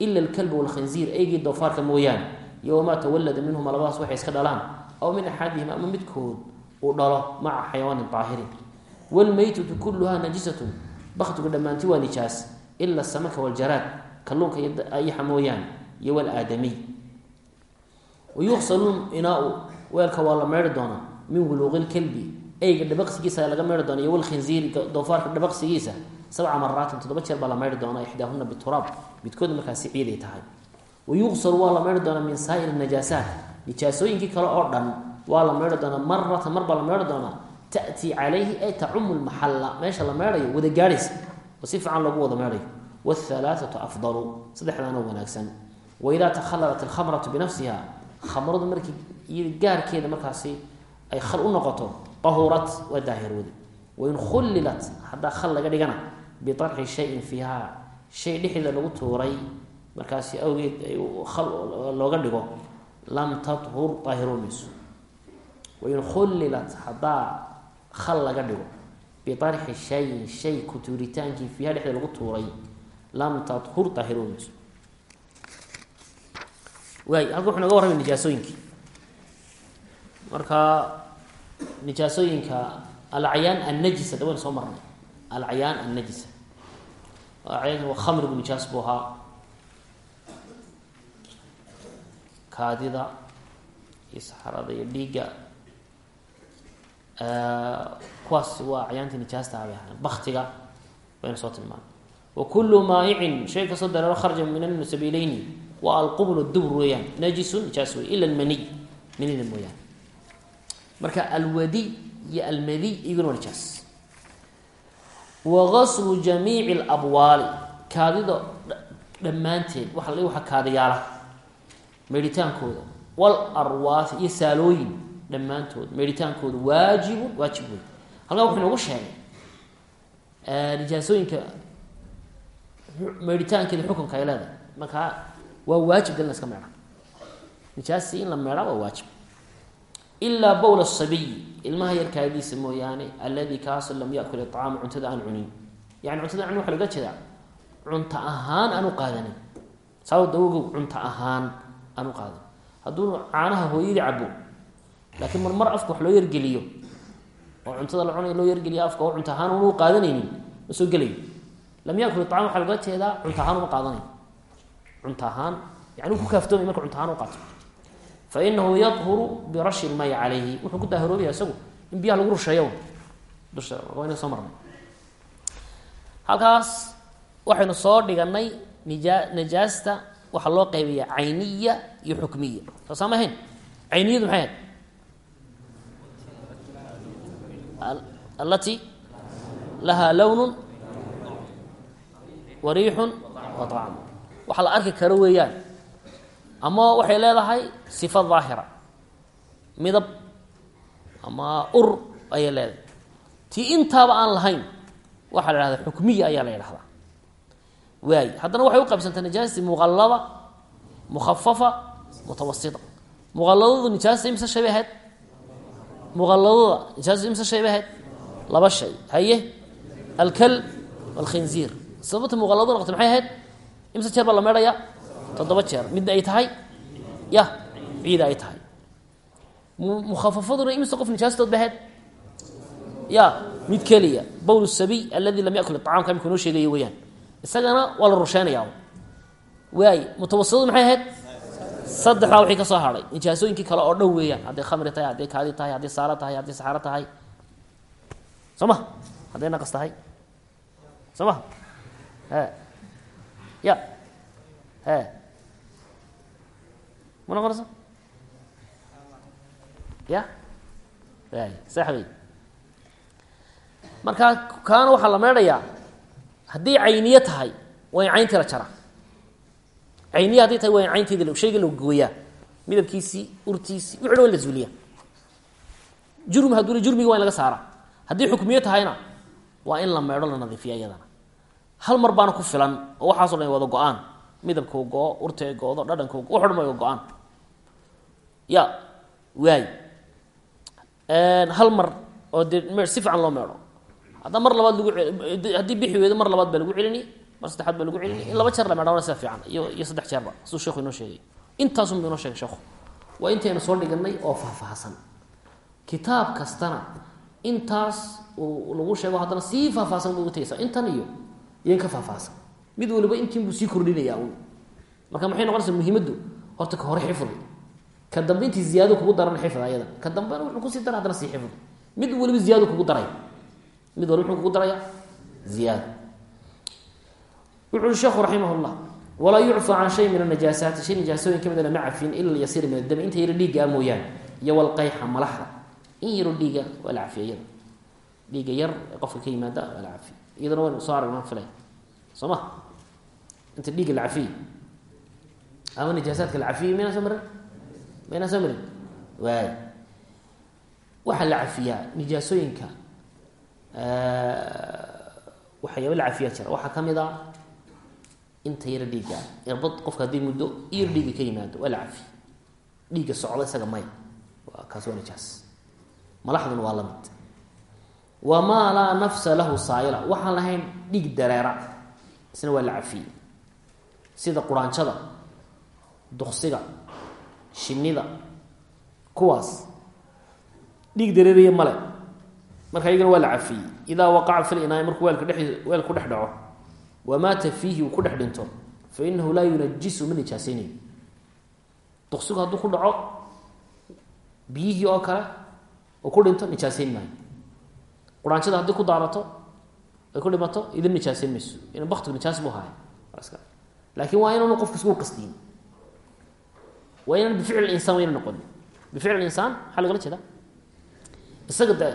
ila alkalbu walkhinziir eygii doofaarka mooyaane iyo wamaa tawalada minhuma labadaas waxay iska dhalaan aw min axadihima ama midkood uu dhalo maca xayawaanin aahirin wlmeytatu kulluhaa najisatun baktigu dhammaanti waa nijaas ila samaka waljaraad kalluunka iyo ayaxa mooyaane iyo walaadamiy wayuqsalu inaau weelka waa la meeri doonaa min wuluuqi eyga dhabaqsigiisa laga meeri doona iyo walkhinziiri doofaarka dhabaqsigiisa sabca maraatin toddoba jeer baa la meydhi doonaa ixdaahuna bituraab midkoodna markaasi ciiday tahay wayuqsalu waa la meydhi doonaa min saa'ir najaasaat nijaasooyinkii kale oo dhan waa la meydhi doonaa maratan mar baa la meydhi doonaa ta'tii calayhi ay tacumu lmaxalla meesha la meedhayo wada gaadhaysa oo si fiican loogu wada meedhayo waalhalaathatu afdalu saddexdaana wanaagsan waidaa takhalalat alkhamratu binafsiha khamradu markii iyada gaarkeeda markaasi ay khal u noqoto qahurat waa daahirwade wain khullilat haddaa khal laga dhigana biarxi shayin fiiha. Shay dhexdeeda lagu tuuray markaasi awgeed looga dhigo lam tathur daahiroomayso wain khullilat haddaa khal laga dhigo. Biarxi shayin shay ku tuuritaankii fiiha dhexdeeda lagu tuuray lam tathur daahiroomayso waay halka wuxu naga warramay nijaasooyinkii marka nijaasooyinka alcyaan annajisa da waynu soo marnay. Alcyaan annajisa khamrigu nijaas buu ahaa kaadida iyo saxarada iyo dhiigga kuwaas waa acyaantii nijaasta bay ahaan baktiga waynu soo tilmaanay wa kullu maayicin shay kastoo dareero kharaja min alsabiileyni waa alqubl dubr weeyaan najisun nijaas wey ila almaniy manida mooyaane marka alwadi iyo almadiy iyaguna waa nijaas wa gaslu jamiici alabwaali kaadida dhammaanteed waxa la waxa kaadayaala meedhitaankooda iyo saalooyin dhammaantood. Meedhitaankooda waajibun waajib wey halkaa wuxuu inoogu sheegay nijaasooyinka meedhitaankeeda xukunka ay leedahay. Markaa waa waajib dal iska meedha. Nijaasi in la meedhaa waa waajib ilaa bowl sabiy ilmaha yar kaadidiisa mooyaane alladii kaasoo lam yakul icaama cuntada aan cunin yani cuntada cunin waxa laga jeedaa cunto ahaan aan u qaadanin saa dawogow cunto ahaan aan u qaadanin hadduu caanaha hooyadii cabo laakiin mar mar afka wax loo yargeliyo oo cuntada la cunay loo yargeliyo afka oo cunto ahaan una u qaadanaynin ma soo gelayo lam yakul icaam waxaa laga jeedaa cunto ahaan uma qaadanayo cunto ahaan yani ku kaaftoomay marka cunto ahaan u qaato fainahu yadhuru birashi lmayi calayhi wuxuu ku daahiroobaya isagu in biyaha lagu wayna soo marnay halkaas waxaynu soo dhiganay nija najaasta waxaa loo qaybiya cayniya iyo xukmiya soo saa ma ahayn cayniyadu maxay ahayd alati lahaa lownun wa wa طacmu waxa la arki karo weeyaan ama waxay leedahay sifa daahira midab ama ur ayay leedahay. Tii intaaba aan lahayn waxaa la ihahdaa xukmiya ayaa la yidhahdaa. Waay. Haddana waxay u qaybsantaa nijaasti muqallada mukhafafa mutawasita. Muqalladadu nijaasta imse shay bay ahayd? Muqalladada nijaasta imse shay bay ahayd? Laba shay. Haye alkalb walkhinziir sababta muqallado noqotay maxay ahayd? Imse jeer baa la meedhaya toddoba jeer. Midna ay tahay? Ya ciida ay tahay. Mukhafafaduna imise qof nijaastood ba ahayd? Ya mid keliya. Bowl sabiy aladi lam yakul acaamka imika noo sheegaya weyaan isagana waa la rusheynaya waay mutawasitadu maxay ahayd? Saddexdaa wixii ka soo hadhay nijaasooyinkii kale oo dhow weeyaan. Hadday khamri tahay hadday kaadi tahay hadday saalo tahay hadday saxaro tahay. Soo ma? Hadday naqas tahay? Soo ma? E ya. E ma noqonayso ya? Ay saxbay markaa kaana waxaa la meedhayaa haddii cayniye tahay waa in cayntii la jaraa cayniye hadday tahay waa in caynteedi shayga la gooyaa. Midabkiisii urtiisii wixi dhan wa la zuuliya jurm hadduu jurmiga waa in laga saaraa haddii xukmiye tahayna waa in la meedho la nadiifiya iyadana. Hal mar baana ku filan oo waxaaso dhan wada go'aan midabkau go-o urtee go-do dhadhankau go waxo dhan wa go'aan. Ya waay. Hal mar oo dee si fiican loo meedho. Hadda mar labaad lagu haddii bixi weydo mar labaad baa lagu celini mar saddexaad baa lagu celini. In laba jeer la meedhana sida fiican. Iyo iyo saddex jeerba siduu sheekhu inoo sheegay. Intaasunbu inoo sheegay sheekhu. Waa intaynu soo dhiganay oo faahfaahsan. Kitaab kastana intaas lagu sheego haddana sii faahfaahsan bu ugu tegaysa intan iyo iyan ka faahfaahsan mid waliba intiin buu sii kordhinaya marka maxay noqonaysaa muhiimaddu? Horta ka hore xifdi. Ka dambe intii ziyaado kugu daran xifd ayada. Ka dambena wuxuu ku sii dara haddana sii xifdi. Mid waliba ziyaado kugu daray mid waliba muxuu kugu daraya ziyaado wuxu sheekhu raximah llah walaa yucfa can shay min anajaasaati shay nijaasooyin ka mida lama cafin ila lyasiira min adami inta yaro dhiiggaa mooyaane. Iyo walqayxa malaxda in yaro dhiiga waa la cafiya iyada. Dhiiga yar qofka ka yimaada waa la cafiya iyadana waynu soo aragnaan filay soo ma inta dhiigga la cafiye ama nijaasaadka la cafiye maynaa soo marin? Maynaa soo marin? Waay. Waxaa la cafiyaa nijaasooyinka waxyaaba la cafiyaa jira. Waxaa ka mid a inta yaro dhiigga irbad qofka haddii muddo iyar dhiigga ka yimaado waa la cafiye dhiigga socda isaga may kaas waa nijaas. Malaxduna waa sida quraanjada duksiga shinida kuwaas. Dhiig dareeraya male marka iyagana waa la cafiyey. Idaa waqaca fi linaai markuu weelka dhe weel ku dhex dhaco wamaata fiihi uu ku dhex dhinto fa inahu laa yunajisu ma nijaasaynayo duksigu hadduu ku dhaco biyihii oo kale oo ku dhinto nijaasayn maayo quraanjada haddii ku daarato ay ku dhimato idin nijaasayn mayso. Baktigu nijaas buu haaya laakiin waa inaanu qofka isku qasdiyin waa inaan bificl insaan wayna noqonin bificl insaan maxaa lagala jeeda isaga de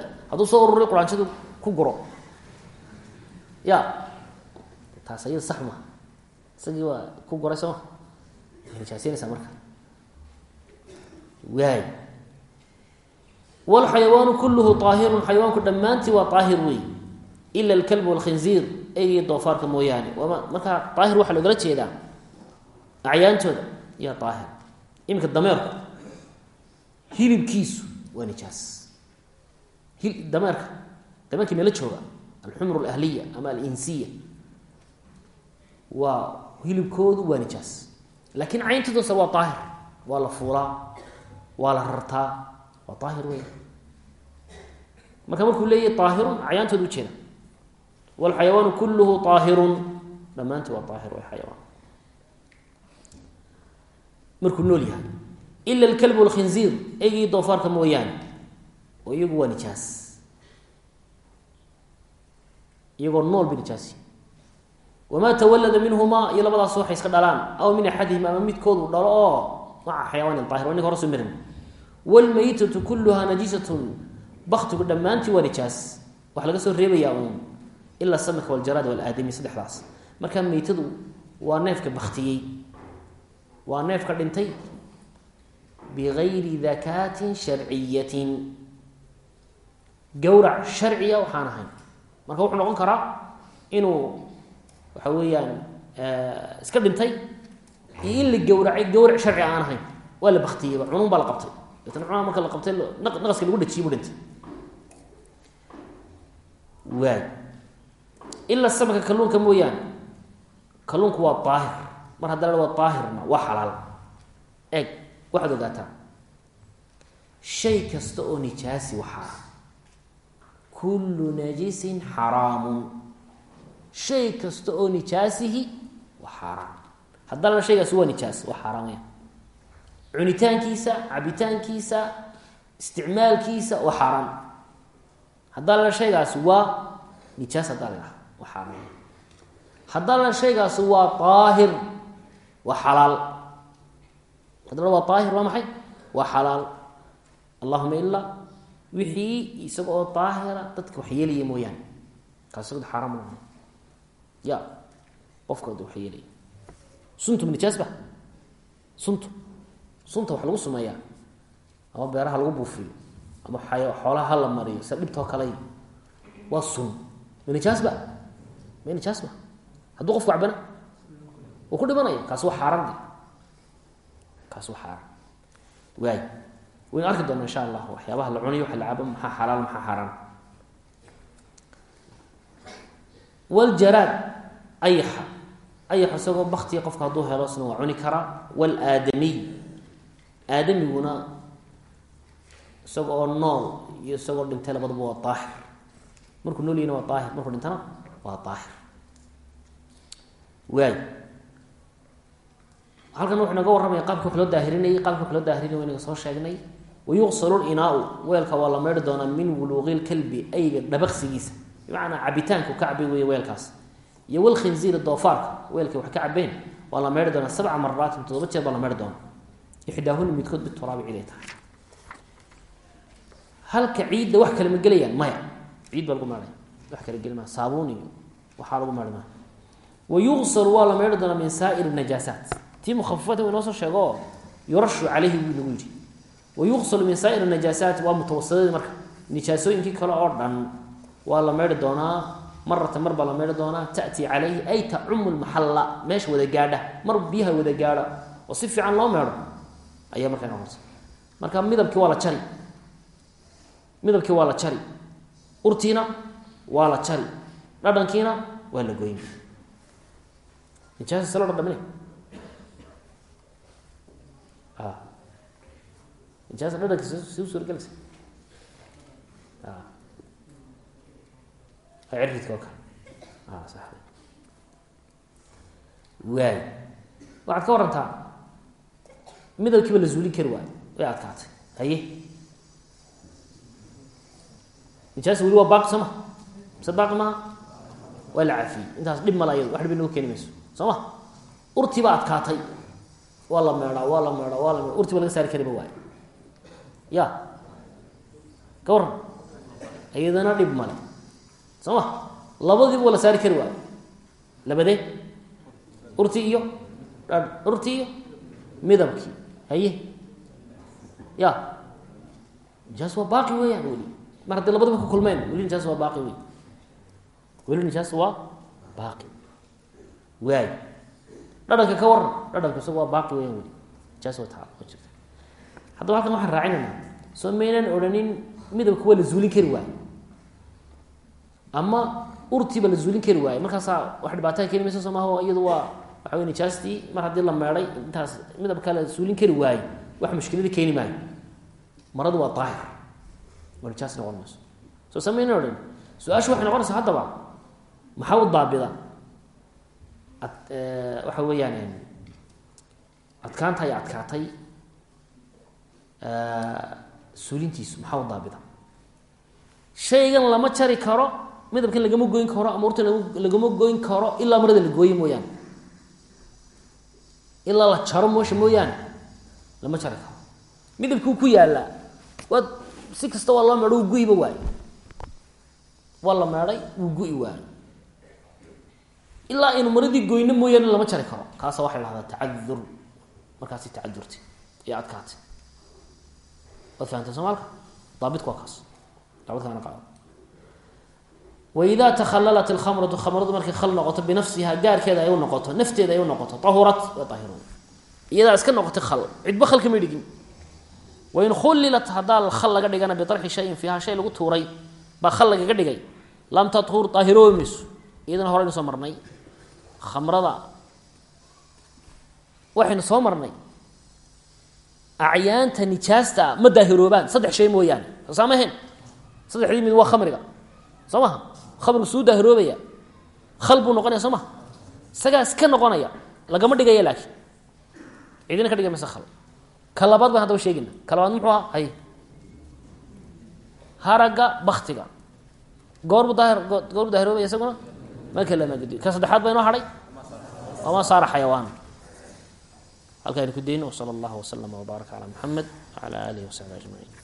soo ururay quraanjadu ku guro ya taas ayada sax ku guray soo ma nijaasaynaysaa marka waay wlxayawaanu kulluhu aahirun xayawaanku dhammaantii waa aahir wey ila alkalb walkhinziir eygii doofaarka mooyaane. Markaa aahir waxaa loogala jeedaa acyaantooda iyo aahir iminka dameerku hilibkiisu waa nijaas. Dameerka dameerkii nala jooga alxumr alahliya ama alinsiya waa hilibkoodu waa nijaas. Laakiin cayntoodas waa aahir waa la fuulaa waa la rartaa waa aahir wey marka markuu leeyahy aahirun acyaantooda ujeeda wlxayawaanu kulluhu aahirun dhammaantii waa aahir way xayawaan markuu nool yahay ila alkalb walkhinziir eygii doofaarka mooyaane oo iyagu waa nijaas iyagoo nool ba nijaasi wamaa tawalada minhumaa iyo labadaas waxay iska dhalaan aw min axadihim ama midkoodu dhalo oo maca xayawaanin aahir waa ninka hore soo marin wlmayitatu kulluhaa najiisatun baktigu dhammaantii waa nijaas waxaa laga soo reebayaa ila samaka waljaraad walaadami saddexdaas. Marka meytadu waa neefka baktiyey waa neefka dhintay bigayri dakaatin sharciyatin. Gowrac sharciya waxaan ahayn marka wuxuu noqon karaa inuu waxa weeyaan iska dhintay iyo in la gowracay gowrac sharci aan ahayn. Waa la baktiyeyba cunun baa la qabtay. Deetna cunaa marka la qabtay naqaska lagu dhajiye bu dhintay. Waay ila samaka kalluunka mooyaane. Kalluunku waa daahir. Mar hadda la waa daahirna waa xalaal. Eeg waxaad ogaataa. Shay kasta oo nijaasi waa xaaraan kullu najisin xaraamun. Shay kasta oo nijaasihi waa xaaraan hadda la shaygaasi waa nijaas waa xaaraan weya cunitaankiisa cabitaankiisa isticmaalkiisa waa xaaraan haddaa la shaygaasi waa nijaas haddaa la dhaha haddaa la shaygaasi waa daahir waa xalaal. Hadda la waa daahir waa maxay? Waa xalaal. Allahuma ilaa wixii isaga oo daahira dadka wax yeelaya mooyaane. Kaas isaga xaaraan ma noqon ya qofka wax yeelaya. Suntu ma nijaas ba suntu. Sunta wax lagu sumeeyaa ama beeraha lagu buufiyo. Ama xoolaha hala mariyo. Sida ma nijaas ma? Hadduu qofku cabana wuu ku dhimanaya. Kaas waa xaaraan de kaas waa xaaraan. Waay waynu arki doona insha allah waxyaabaha la cuniyo waxa la cabo maxaa xalaal maxaa xaaraan. Waljaraad ayaxa ayax isagoo baktiga qofka hadduu helo isna waa cuni karaa. Walaadamiy aadamiguna isaga oo nool iyo isagoo dhintay labadaba waa daahir markuu nool yahina waa daahir markuu dhintana waa daahir waay halkan wuxuu inaga warramaya qaabka wax loo daahirinayay qaabka daahirinay waynaga soo sheegnay. Wayuqsalu linaau weelka waa la meydhi doonaa min wuluuqi lkalbi ayga dhabaqsigiisa bimacnaa cabitaanku ka cabay weeye weelkaas. Iyo walkhinziiri doofaarka weelkay wax ka cabeen waa la meydhi doonaa sabca maraatin toddoba jeer baa la meydhi doonaa. Ixdaahuna midkood bituraabi cid ay tahay. Halka ciidda wax kale ma maya. Ciid baa lagu meedhaya wax kale geli saabuun iyo waxaa lagu meedhi wayuqsalu waa la meydhi doonaa min saa'ir najaasaat tii mukhafafada wa inoo soo sheego oo yurashu caleyhi wii lagu yidhi wayuqsalu min saa'ir najaasaat waa mutawasadadii marka nijaasooyinkii kale oo dhan waa la meydhi doonaa maratan mar baa la meydhi doonaa ta'tii caleyhi ay tacumu lmaxalla meesha wada gaadha mar biyaha wada gaadha oo si fiican loo meedho ayaa markaa noqonaysa marka midabkii waa la jari urtiina waa la jari dhadhankiina waa la goyn nijaasa salo dhadhamine a nijaasa dhadhanka si u suuragelaysa a ciridka oo kale. A sax waay. Waxaad ka warantaa midabkiiba la zuulin kari waayo. Way adkaatay. Haye. Nijaasa weli waa baaqi soo ma. Mise baaqi waa la cafiyey intaas dhib mala ayado wax dhib inoo keeni soo ma? Urtii baa adkaatay waa la meedhaa waa la meedhaa waa la meedha urtii ba laga saari kariba waayo ya. Ka warran iyadana dhib male soo ma? Labadiiba waa la saari kari waayo labadee urtii iyo? Dha urtii iyo? Midabkii. Haye. Ya. Nijaas waa baaqi weeyaan weli. Mar haddii labadaba ku kulmeen weli nijaas waa baaqi wey weli nijaas waa baaqi waay dhadhanka ka waran dhadhanka isaga waa baaqi weeyaan weli nijaas waa taa jirta. Haddaba halkan waxaan raacinaynaa. Soo maynan odhanin midabka waa la zuulin kari waayo. Ama urtiiba la zuulin kari waayo. Markaasaa wax dhibaataa keeni maysa soo maaha iyadu waa waxa wey nijaastii mar haddii la meedhay intaas midabkaa la suulin kari waayo. Wax mushkilada keeni maayo. Maradu waa daahir. Oo nijaas noqon mayso soo samayna odhan su'aashu waxay maxaa u daabida waxa weeyaan adkaanta ay adkaatay suulintiisu maxaa u daabida? Shaygan lama jari karo midabkan lagama goyn karo ama urtan lagama goyn karo ilaa marada la gooye mooyaane ilaa la jaro moosha mooyaane lama jari karo. Midabkii ku yaallaa waa si kasta waa loo meedho wuu gu-iba waayo waa la meedhay wuu gu-i waayo ilaa aynu maradii goyno mooyaane lama jari karo. Kaasa waxay lahdaa tacadur markaasi tacadurtay iyo adkaatay waad fahamtay soomaalka daabitku waa kaas daabitkaana qaado waidaa takhalalat ilkhamratu khamradu markay khal noqoto binafsiha gaarkeeda ay u noqoto nafteeda ay u noqoto ahurat way ahiruun iyadaa iska noqotay khal. Cidba khal kama dhigin. Wain khulilat haddaa khal laga dhigana biarxi shayin fiiha shay lagu tuuray baa khal lagaga dhigay. Lam tathur daahiroobi mayso iyadana soo marnay khamrada. Waxaynu soo marnay acyaanta nijaasta ma daahiroobaan. Saddex shay mooyaane. Soo saa ma ahayn? Saddexdii mid waa khamriga. Soo maha? Khamrigu suu daahiroobaya. Khal buu noqonaya soo maha? Isagaas ka noqonaya lagama dhigaya laakiin. Cidina ka dhigay maysa khal. Ka labaad baan haddaba sheegina ka labaad muxuu aha hay. Haragga baktiga goorbu daahir goorbu daahiroobaya isaguna marka lamagediyo ka saddexaad baa inoo hadhay? Wama saara xayawaan. Halkaaynu ku dayno wsala allahu waslama wbaaraka calaa muxamed wcala aalihi wasaxbi ajmaciin